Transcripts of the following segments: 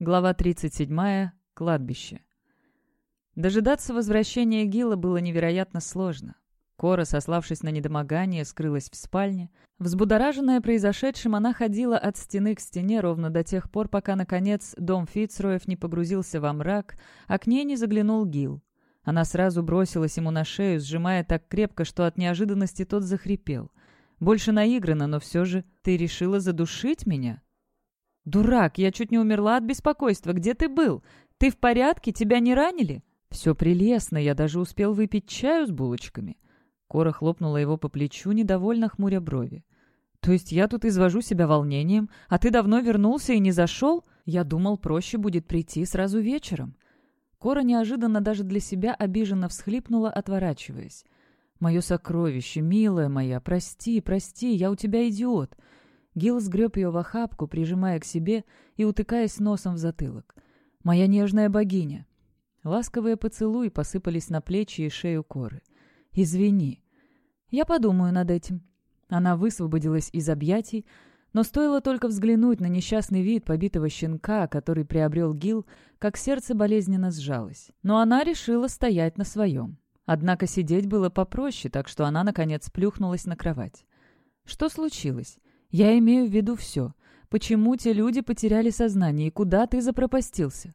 Глава 37. Кладбище. Дожидаться возвращения Гила было невероятно сложно. Кора, сославшись на недомогание, скрылась в спальне. Взбудораженная произошедшим, она ходила от стены к стене ровно до тех пор, пока, наконец, дом Фицроев не погрузился во мрак, а к ней не заглянул Гил. Она сразу бросилась ему на шею, сжимая так крепко, что от неожиданности тот захрипел. Больше наигранно, но все же «Ты решила задушить меня?» «Дурак, я чуть не умерла от беспокойства. Где ты был? Ты в порядке? Тебя не ранили?» «Все прелестно, я даже успел выпить чаю с булочками». Кора хлопнула его по плечу, недовольно хмуря брови. «То есть я тут извожу себя волнением, а ты давно вернулся и не зашел? Я думал, проще будет прийти сразу вечером». Кора неожиданно даже для себя обиженно всхлипнула, отворачиваясь. «Мое сокровище, милая моя, прости, прости, я у тебя идиот. Гил сгреб ее в охапку, прижимая к себе и утыкаясь носом в затылок. «Моя нежная богиня!» Ласковые поцелуи посыпались на плечи и шею коры. «Извини. Я подумаю над этим». Она высвободилась из объятий, но стоило только взглянуть на несчастный вид побитого щенка, который приобрел Гил, как сердце болезненно сжалось. Но она решила стоять на своем. Однако сидеть было попроще, так что она, наконец, плюхнулась на кровать. Что случилось? Я имею в виду все. Почему те люди потеряли сознание и куда ты запропастился?»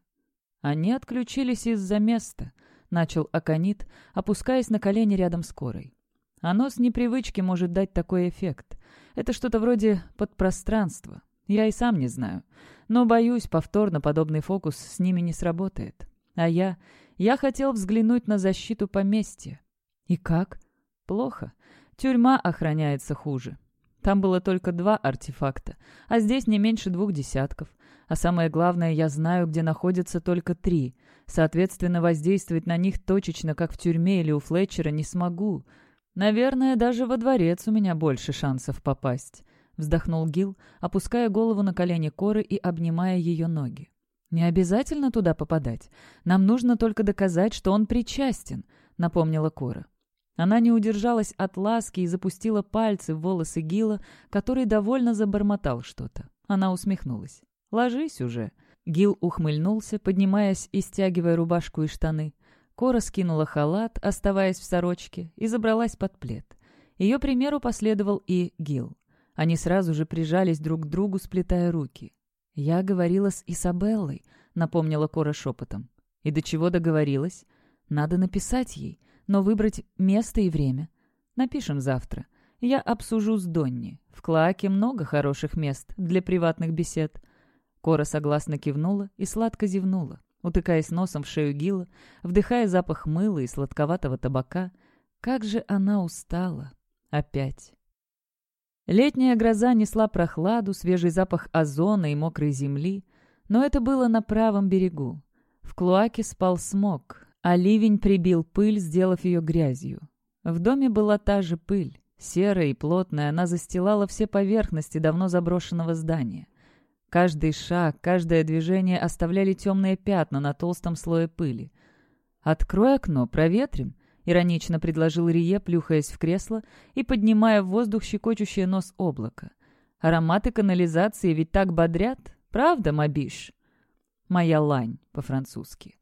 «Они отключились из-за места», — начал Аконит, опускаясь на колени рядом с Корой. «Оно с непривычки может дать такой эффект. Это что-то вроде подпространства. Я и сам не знаю. Но, боюсь, повторно подобный фокус с ними не сработает. А я... Я хотел взглянуть на защиту поместья. И как? Плохо. Тюрьма охраняется хуже. Там было только два артефакта, а здесь не меньше двух десятков. А самое главное, я знаю, где находятся только три. Соответственно, воздействовать на них точечно, как в тюрьме или у Флетчера, не смогу. Наверное, даже во дворец у меня больше шансов попасть. Вздохнул Гил, опуская голову на колени Коры и обнимая ее ноги. «Не обязательно туда попадать. Нам нужно только доказать, что он причастен», — напомнила Кора. Она не удержалась от ласки и запустила пальцы в волосы Гила, который довольно забормотал что-то. Она усмехнулась. «Ложись уже». Гил ухмыльнулся, поднимаясь и стягивая рубашку и штаны. Кора скинула халат, оставаясь в сорочке, и забралась под плед. Ее примеру последовал и Гил. Они сразу же прижались друг к другу, сплетая руки. «Я говорила с Исабеллой», — напомнила Кора шепотом. «И до чего договорилась? Надо написать ей но выбрать место и время. Напишем завтра. Я обсужу с Донни. В Клоаке много хороших мест для приватных бесед». Кора согласно кивнула и сладко зевнула, утыкаясь носом в шею Гила, вдыхая запах мыла и сладковатого табака. Как же она устала. Опять. Летняя гроза несла прохладу, свежий запах озона и мокрой земли, но это было на правом берегу. В Клоаке спал смог, а ливень прибил пыль, сделав ее грязью. В доме была та же пыль. Серая и плотная, она застилала все поверхности давно заброшенного здания. Каждый шаг, каждое движение оставляли темные пятна на толстом слое пыли. «Открой окно, проветрим», — иронично предложил Рие, плюхаясь в кресло и поднимая в воздух щекочущий нос облака. «Ароматы канализации ведь так бодрят, правда, Мабиш?» «Моя лань» по-французски.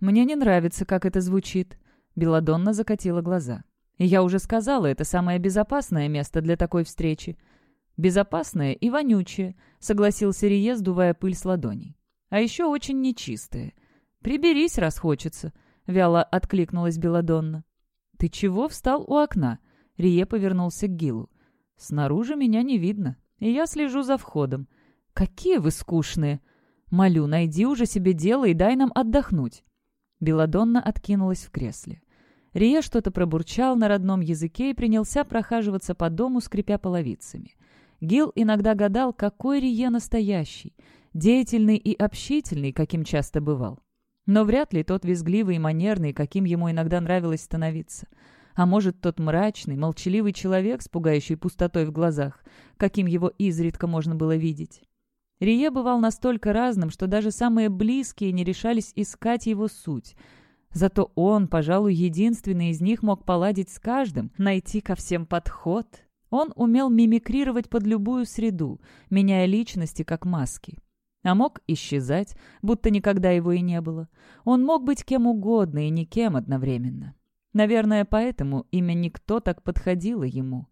«Мне не нравится, как это звучит». Беладонна закатила глаза. «Я уже сказала, это самое безопасное место для такой встречи». «Безопасное и вонючее», — согласился Рие, сдувая пыль с ладоней. «А еще очень нечистое. Приберись, раз хочется», — вяло откликнулась Беладонна. «Ты чего встал у окна?» Рие повернулся к Гилу. «Снаружи меня не видно, и я слежу за входом. Какие вы скучные! Молю, найди уже себе дело и дай нам отдохнуть». Беладонна откинулась в кресле. Рия что-то пробурчал на родном языке и принялся прохаживаться по дому, скрипя половицами. Гил иногда гадал, какой Рие настоящий, деятельный и общительный, каким часто бывал. Но вряд ли тот визгливый и манерный, каким ему иногда нравилось становиться. А может, тот мрачный, молчаливый человек с пугающей пустотой в глазах, каким его изредка можно было видеть. Рие бывал настолько разным, что даже самые близкие не решались искать его суть. Зато он, пожалуй, единственный из них мог поладить с каждым, найти ко всем подход. Он умел мимикрировать под любую среду, меняя личности как маски. а мог исчезать, будто никогда его и не было. Он мог быть кем угодно и никем одновременно. Наверное, поэтому имя «Никто» так подходило ему.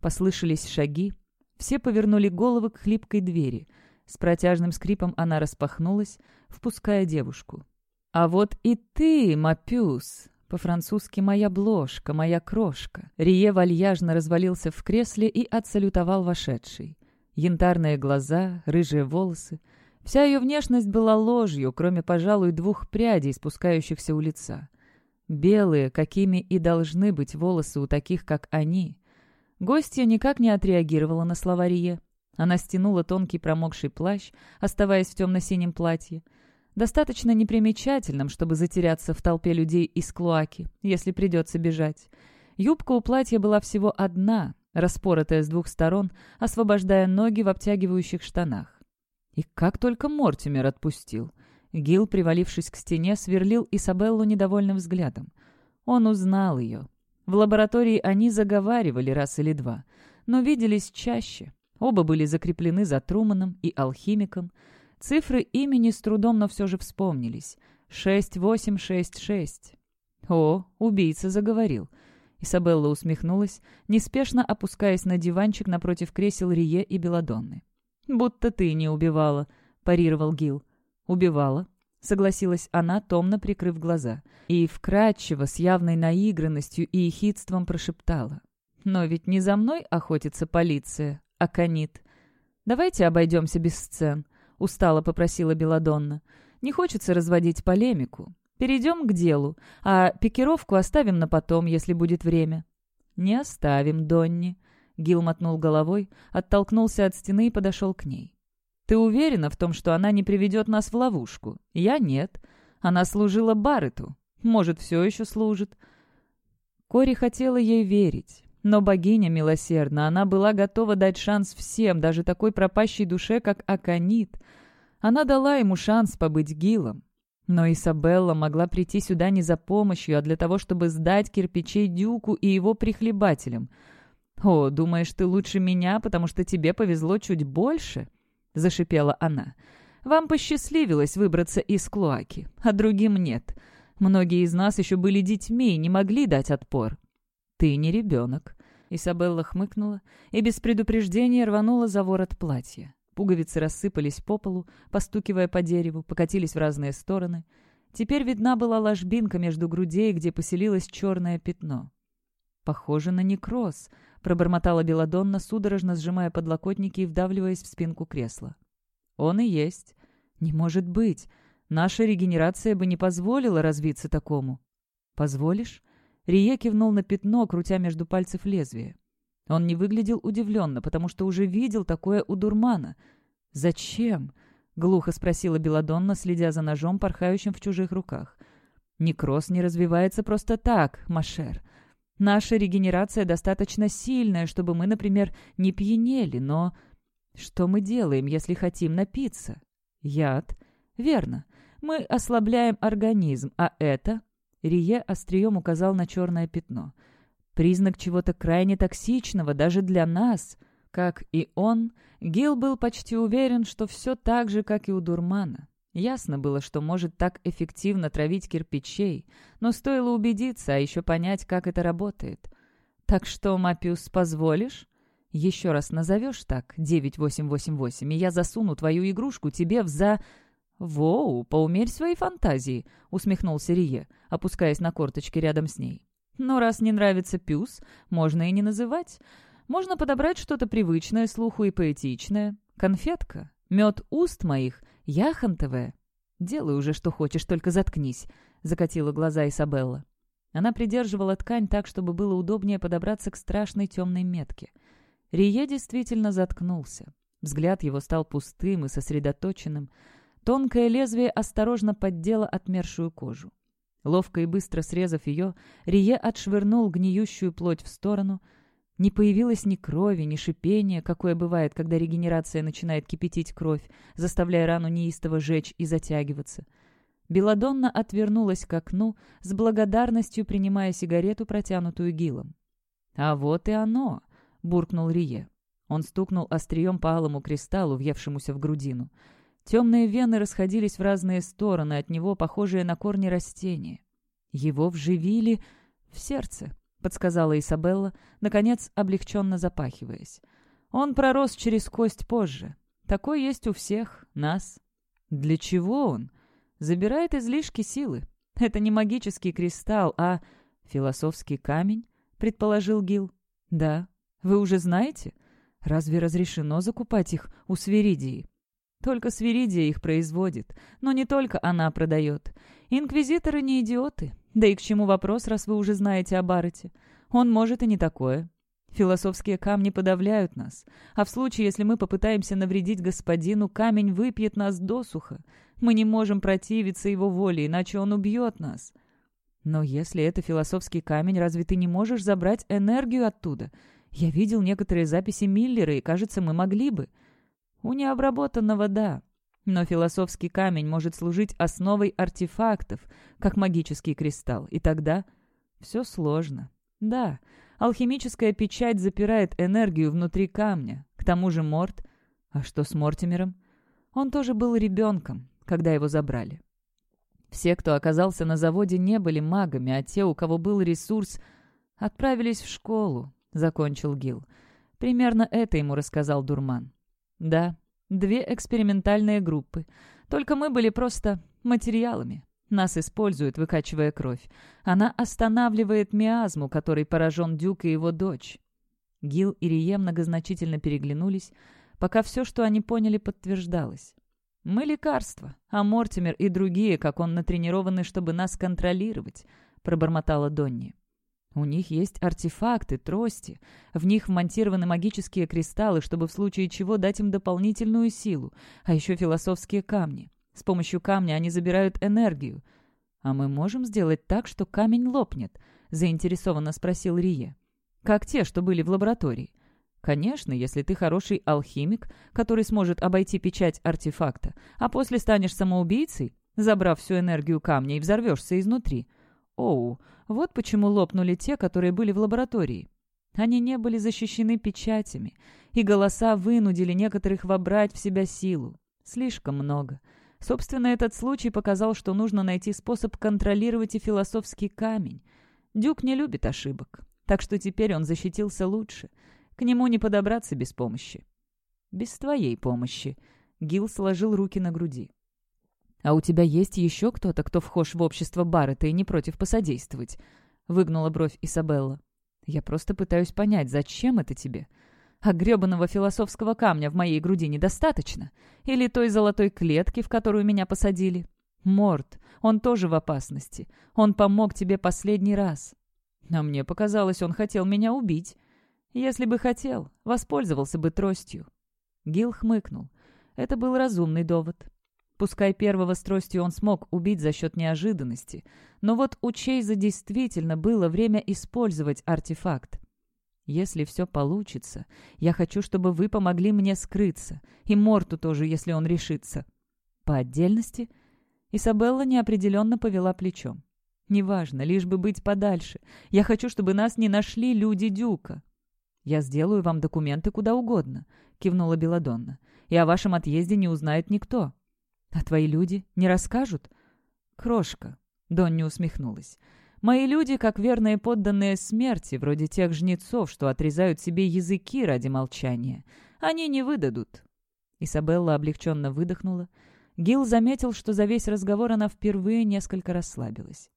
Послышались шаги. Все повернули головы к хлипкой двери. С протяжным скрипом она распахнулась, впуская девушку. «А вот и ты, Мапюс!» По-французски «моя бложка», «моя крошка». Рие вальяжно развалился в кресле и отсалютовал вошедший. Янтарные глаза, рыжие волосы. Вся ее внешность была ложью, кроме, пожалуй, двух прядей, спускающихся у лица. Белые, какими и должны быть волосы у таких, как они. Гостья никак не отреагировала на слова Рие. Она стянула тонкий промокший плащ, оставаясь в темно-синем платье. Достаточно непримечательным, чтобы затеряться в толпе людей из клоаки, если придется бежать. Юбка у платья была всего одна, распоротая с двух сторон, освобождая ноги в обтягивающих штанах. И как только Мортимер отпустил. Гил, привалившись к стене, сверлил Изабеллу недовольным взглядом. Он узнал ее. В лаборатории они заговаривали раз или два, но виделись чаще. Оба были закреплены за Труманом и алхимиком. Цифры имени с трудом, но все же вспомнились. Шесть, восемь, шесть, шесть. О, убийца заговорил. Изабелла усмехнулась, неспешно опускаясь на диванчик напротив кресел Рие и Беладонны. «Будто ты не убивала», — парировал Гил. «Убивала», — согласилась она, томно прикрыв глаза, и вкрадчиво, с явной наигранностью и ехидством прошептала. «Но ведь не за мной охотится полиция, а канит. Давайте обойдемся без сцен», — устало попросила Беладонна. «Не хочется разводить полемику. Перейдем к делу, а пикировку оставим на потом, если будет время». «Не оставим, Донни», — Гил мотнул головой, оттолкнулся от стены и подошел к ней. «Ты уверена в том, что она не приведет нас в ловушку? Я нет. Она служила Баррету. Может, все еще служит». Кори хотела ей верить, но богиня милосердна, она была готова дать шанс всем, даже такой пропащей душе, как Аконит. Она дала ему шанс побыть Гилом, но Isabella могла прийти сюда не за помощью, а для того, чтобы сдать кирпичей Дюку и его прихлебателям. «О, думаешь, ты лучше меня, потому что тебе повезло чуть больше?» — зашипела она. «Вам посчастливилось выбраться из клоаки, а другим нет. Многие из нас еще были детьми и не могли дать отпор». «Ты не ребенок». Исабелла хмыкнула и без предупреждения рванула за ворот платья. Пуговицы рассыпались по полу, постукивая по дереву, покатились в разные стороны. Теперь видна была ложбинка между грудей, где поселилось черное пятно. «Похоже на некроз», — пробормотала Беладонна, судорожно сжимая подлокотники и вдавливаясь в спинку кресла. «Он и есть. Не может быть. Наша регенерация бы не позволила развиться такому». «Позволишь?» Рие кивнул на пятно, крутя между пальцев лезвие. Он не выглядел удивленно, потому что уже видел такое у дурмана. «Зачем?» — глухо спросила Беладонна, следя за ножом, порхающим в чужих руках. «Некроз не развивается просто так, Машер. Наша регенерация достаточно сильная, чтобы мы, например, не пьянели, но... Что мы делаем, если хотим напиться? Яд. Верно. Мы ослабляем организм, а это...» Рие острием указал на черное пятно — Признак чего-то крайне токсичного даже для нас. Как и он, Гил был почти уверен, что все так же, как и у дурмана. Ясно было, что может так эффективно травить кирпичей, но стоило убедиться, а еще понять, как это работает. «Так что, Мапиус, позволишь?» «Еще раз назовешь так, 9888, и я засуну твою игрушку тебе в за...» «Воу, поумерь свои фантазии», — усмехнулся Рие, опускаясь на корточки рядом с ней. Но раз не нравится пюс, можно и не называть. Можно подобрать что-то привычное слуху и поэтичное. Конфетка, мед уст моих, яхонтовая. «Делай уже, что хочешь, только заткнись», — закатила глаза Isabella. Она придерживала ткань так, чтобы было удобнее подобраться к страшной темной метке. Рие действительно заткнулся. Взгляд его стал пустым и сосредоточенным. Тонкое лезвие осторожно поддело отмершую кожу. Ловко и быстро срезав ее, Рие отшвырнул гниющую плоть в сторону. Не появилось ни крови, ни шипения, какое бывает, когда регенерация начинает кипятить кровь, заставляя рану неистово жечь и затягиваться. Беладонна отвернулась к окну, с благодарностью принимая сигарету, протянутую Гилом. «А вот и оно!» — буркнул Рие. Он стукнул острием по алому кристаллу, въевшемуся в грудину. Темные вены расходились в разные стороны, от него похожие на корни растения. Его вживили в сердце, подсказала Изабелла, наконец облегченно запахиваясь. Он пророс через кость позже. Такой есть у всех, нас. Для чего он? Забирает излишки силы. Это не магический кристалл, а философский камень, предположил Гил. Да. Вы уже знаете? Разве разрешено закупать их у Свиридии? Только Свиридия их производит, но не только она продает. Инквизиторы не идиоты. Да и к чему вопрос, раз вы уже знаете о Баррете? Он может и не такое. Философские камни подавляют нас, а в случае, если мы попытаемся навредить господину, камень выпьет нас досуха. Мы не можем противиться его воле, иначе он убьет нас. Но если это философский камень, разве ты не можешь забрать энергию оттуда? Я видел некоторые записи Миллера, и, кажется, мы могли бы. У необработанного — да. Но философский камень может служить основой артефактов, как магический кристалл. И тогда все сложно. Да, алхимическая печать запирает энергию внутри камня. К тому же Морт... А что с Мортимером? Он тоже был ребенком, когда его забрали. Все, кто оказался на заводе, не были магами, а те, у кого был ресурс, отправились в школу, — закончил Гил. Примерно это ему рассказал Дурман. Да, две экспериментальные группы. Только мы были просто материалами. Нас используют, выкачивая кровь. Она останавливает миазму, которой поражен Дюк и его дочь. Гил и Рием многозначительно переглянулись, пока все, что они поняли, подтверждалось. «Мы лекарства, а Мортимер и другие, как он натренированы, чтобы нас контролировать», — пробормотала Донни. У них есть артефакты, трости. В них вмонтированы магические кристаллы, чтобы в случае чего дать им дополнительную силу. А еще философские камни. С помощью камня они забирают энергию. «А мы можем сделать так, что камень лопнет?» — заинтересованно спросил Рие. «Как те, что были в лаборатории». «Конечно, если ты хороший алхимик, который сможет обойти печать артефакта, а после станешь самоубийцей, забрав всю энергию камня и взорвешься изнутри. Оу, вот почему лопнули те, которые были в лаборатории. Они не были защищены печатями, и голоса вынудили некоторых вобрать в себя силу. Слишком много. Собственно, этот случай показал, что нужно найти способ контролировать и философский камень. Дюк не любит ошибок, так что теперь он защитился лучше. К нему не подобраться без помощи. «Без твоей помощи», — Гил сложил руки на груди. «А у тебя есть еще кто-то, кто вхож в общество Баррета и не против посодействовать?» — выгнула бровь Изабелла. «Я просто пытаюсь понять, зачем это тебе? А гребаного философского камня в моей груди недостаточно? Или той золотой клетки, в которую меня посадили? Морт, он тоже в опасности. Он помог тебе последний раз. А мне показалось, он хотел меня убить. Если бы хотел, воспользовался бы тростью». Гил хмыкнул. Это был разумный довод. Пускай первого с тростью он смог убить за счет неожиданности, но вот у Чейза действительно было время использовать артефакт. Если все получится, я хочу, чтобы вы помогли мне скрыться, и Морту тоже, если он решится. По отдельности Исабелла неопределенно повела плечом. «Неважно, лишь бы быть подальше. Я хочу, чтобы нас не нашли люди Дюка». «Я сделаю вам документы куда угодно», — кивнула Беладонна. «И о вашем отъезде не узнает никто». «А твои люди не расскажут?» «Крошка», — Донни усмехнулась. «Мои люди, как верные подданные смерти, вроде тех жнецов, что отрезают себе языки ради молчания. Они не выдадут». Исабелла облегченно выдохнула. Гил заметил, что за весь разговор она впервые несколько расслабилась.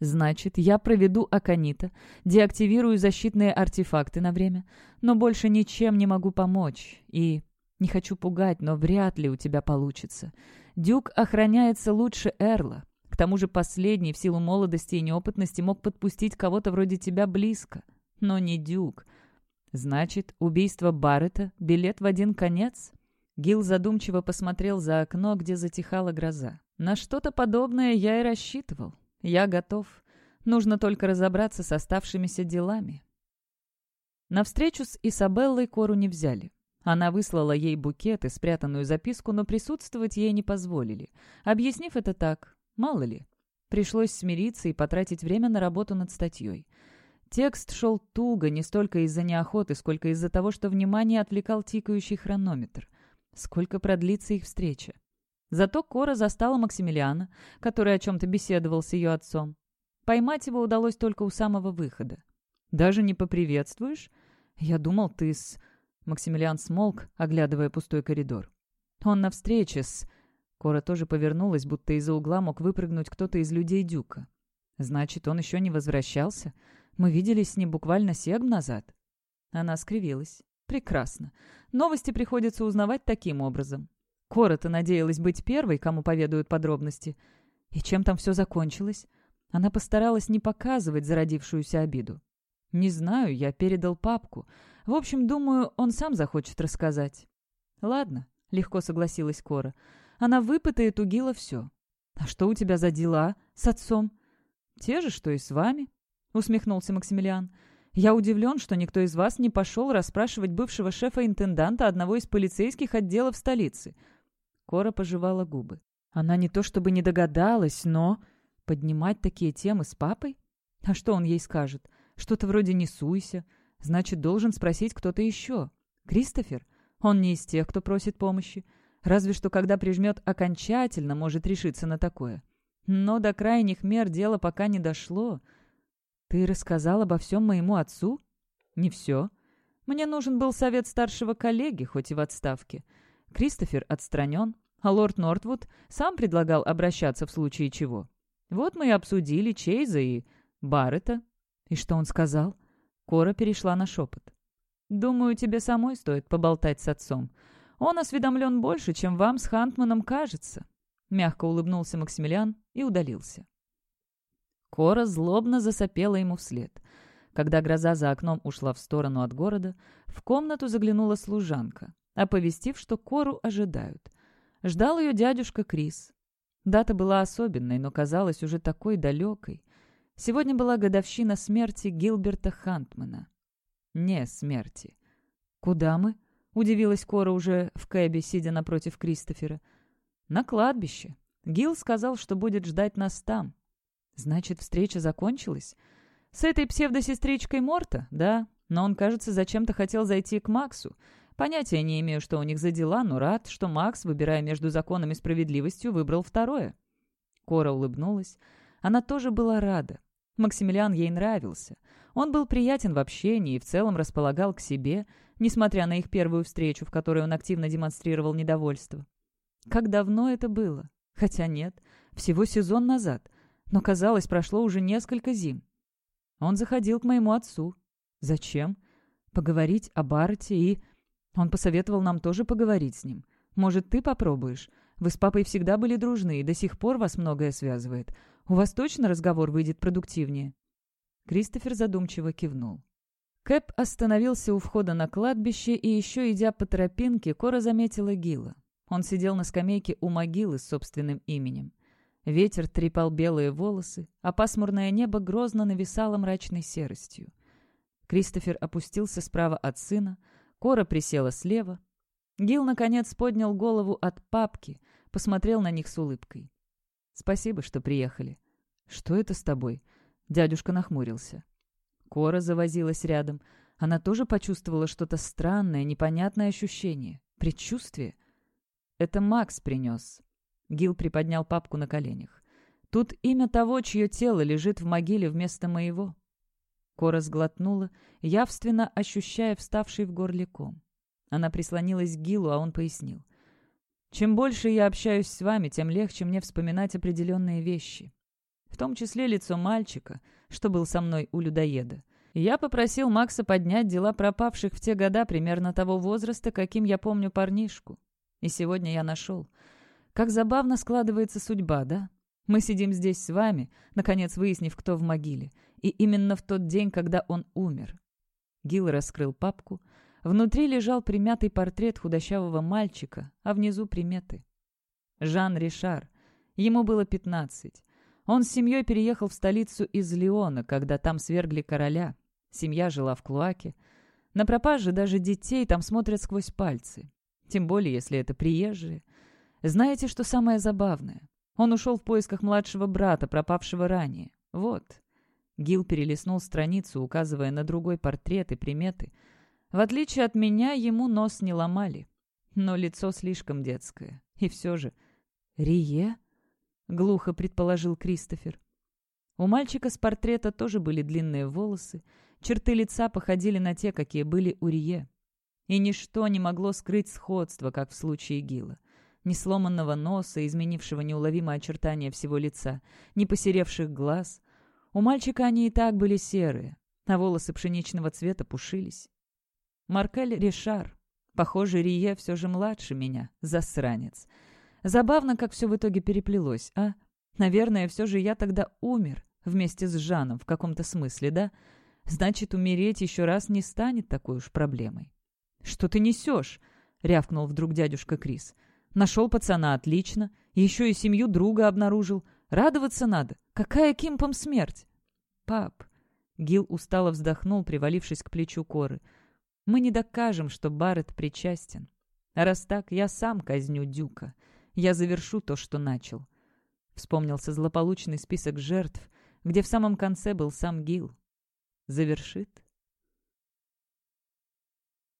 «Значит, я проведу Аконита, деактивирую защитные артефакты на время, но больше ничем не могу помочь, и не хочу пугать, но вряд ли у тебя получится. Дюк охраняется лучше Эрла. К тому же последний, в силу молодости и неопытности, мог подпустить кого-то вроде тебя близко. Но не Дюк. Значит, убийство Баррета — билет в один конец? Гил задумчиво посмотрел за окно, где затихала гроза. На что-то подобное я и рассчитывал. Я готов. Нужно только разобраться с оставшимися делами. На встречу с Исабеллой Кору не взяли. Она выслала ей букет и спрятанную записку, но присутствовать ей не позволили, объяснив это так, мало ли. Пришлось смириться и потратить время на работу над статьей. Текст шел туго, не столько из-за неохоты, сколько из-за того, что внимание отвлекал тикающий хронометр. Сколько продлится их встреча? Зато Кора застала Максимилиана, который о чем-то беседовал с ее отцом. Поймать его удалось только у самого выхода. «Даже не поприветствуешь? Я думал, ты с...» Максимилиан смолк, оглядывая пустой коридор. «Он на встрече с...» Кора тоже повернулась, будто из-за угла мог выпрыгнуть кто-то из людей Дюка. «Значит, он еще не возвращался? Мы виделись с ним буквально сегм назад». Она скривилась. «Прекрасно. Новости приходится узнавать таким образом. Кора-то надеялась быть первой, кому поведают подробности. И чем там все закончилось?» Она постаралась не показывать зародившуюся обиду. «Не знаю, я передал папку. В общем, думаю, он сам захочет рассказать». «Ладно», — легко согласилась Кора. «Она выпытает у Гила все». «А что у тебя за дела с отцом?» «Те же, что и с вами», — усмехнулся Максимилиан. «Я удивлен, что никто из вас не пошел расспрашивать бывшего шефа-интенданта одного из полицейских отделов столицы». Кора пожевала губы. Она не то чтобы не догадалась, но... Поднимать такие темы с папой? А что он ей скажет? Что-то вроде «не суйся». Значит, должен спросить кто-то еще. Кристофер? Он не из тех, кто просит помощи. Разве что, когда прижмет окончательно, может решиться на такое. Но до крайних мер дело пока не дошло. Ты рассказал обо всем моему отцу? Не все. Мне нужен был совет старшего коллеги, хоть и в отставке. Кристофер отстранен, а лорд Нортвуд сам предлагал обращаться в случае чего. Вот мы и обсудили Чейза и Баррета. И что он сказал? Кора перешла на шепот. «Думаю, тебе самой стоит поболтать с отцом. Он осведомлен больше, чем вам с Хантманом кажется». Мягко улыбнулся Максимилиан и удалился. Кора злобно засопела ему вслед. Когда гроза за окном ушла в сторону от города, в комнату заглянула служанка, оповестив, что Кору ожидают. Ждал ее дядюшка Крис. Дата была особенной, но казалась уже такой далекой. Сегодня была годовщина смерти Гилберта Хантмана. Не смерти. «Куда мы?» — удивилась Кора уже в кэбе, сидя напротив Кристофера. «На кладбище. Гил сказал, что будет ждать нас там. Значит, встреча закончилась? С этой псевдосестричкой Морта, да, но он, кажется, зачем-то хотел зайти к Максу. Понятия не имею, что у них за дела, но рад, что Макс, выбирая между законом и справедливостью, выбрал второе. Кора улыбнулась. Она тоже была рада. Максимилиан ей нравился. Он был приятен в общении и в целом располагал к себе, несмотря на их первую встречу, в которой он активно демонстрировал недовольство. Как давно это было? Хотя нет, всего сезон назад. Но, казалось, прошло уже несколько зим. Он заходил к моему отцу. Зачем? Поговорить о Барте и... Он посоветовал нам тоже поговорить с ним. Может, ты попробуешь? Вы с папой всегда были дружны, и до сих пор вас многое связывает. У вас точно разговор выйдет продуктивнее?» Кристофер задумчиво кивнул. Кэп остановился у входа на кладбище, и еще идя по тропинке, Кора заметила Гила. Он сидел на скамейке у могилы с собственным именем. Ветер трепал белые волосы, а пасмурное небо грозно нависало мрачной серостью. Кристофер опустился справа от сына, Кора присела слева. Гил, наконец, поднял голову от папки, посмотрел на них с улыбкой. «Спасибо, что приехали». «Что это с тобой?» Дядюшка нахмурился. Кора завозилась рядом. Она тоже почувствовала что-то странное, непонятное ощущение. Предчувствие. «Это Макс принес». Гил приподнял папку на коленях. «Тут имя того, чье тело лежит в могиле вместо моего». Кора сглотнула, явственно ощущая вставший в горле ком. Она прислонилась к Гилу, а он пояснил. «Чем больше я общаюсь с вами, тем легче мне вспоминать определенные вещи. В том числе лицо мальчика, что был со мной у людоеда. Я попросил Макса поднять дела пропавших в те года примерно того возраста, каким я помню парнишку. И сегодня я нашел. Как забавно складывается судьба, да? Мы сидим здесь с вами, наконец выяснив, кто в могиле. И именно в тот день, когда он умер. Гил раскрыл папку. Внутри лежал примятый портрет худощавого мальчика, а внизу приметы. Жан Ришар. Ему было пятнадцать. Он с семьей переехал в столицу из Леона, когда там свергли короля. Семья жила в Клуаке. На пропаже даже детей там смотрят сквозь пальцы. Тем более, если это приезжие. Знаете, что самое забавное? Он ушел в поисках младшего брата, пропавшего ранее. Вот. Гил перелистнул страницу, указывая на другой портрет и приметы. В отличие от меня, ему нос не ломали. но лицо слишком детское. И все же... «Рие?» — глухо предположил Кристофер. У мальчика с портрета тоже были длинные волосы, черты лица походили на те, какие были у Рие. И ничто не могло скрыть сходство, как в случае Гила. Ни сломанного носа, изменившего неуловимое очертание всего лица, ни посеревших глаз. У мальчика они и так были серые, а волосы пшеничного цвета пушились. Маркель Ришар. Похоже, Рие все же младше меня, засранец. Забавно, как все в итоге переплелось, а? Наверное, все же я тогда умер вместе с Жаном в каком-то смысле, да? Значит, умереть еще раз не станет такой уж проблемой. «Что ты несешь?» — рявкнул вдруг дядюшка Крис. «Нашел пацана отлично, еще и семью друга обнаружил. Радоваться надо. Какая Кимпом смерть?» «Пап!» — Гил устало вздохнул, привалившись к плечу Коры. «Мы не докажем, что Барретт причастен. А раз так, я сам казню Дюка. Я завершу то, что начал». Вспомнился злополучный список жертв, где в самом конце был сам Гил. Завершит?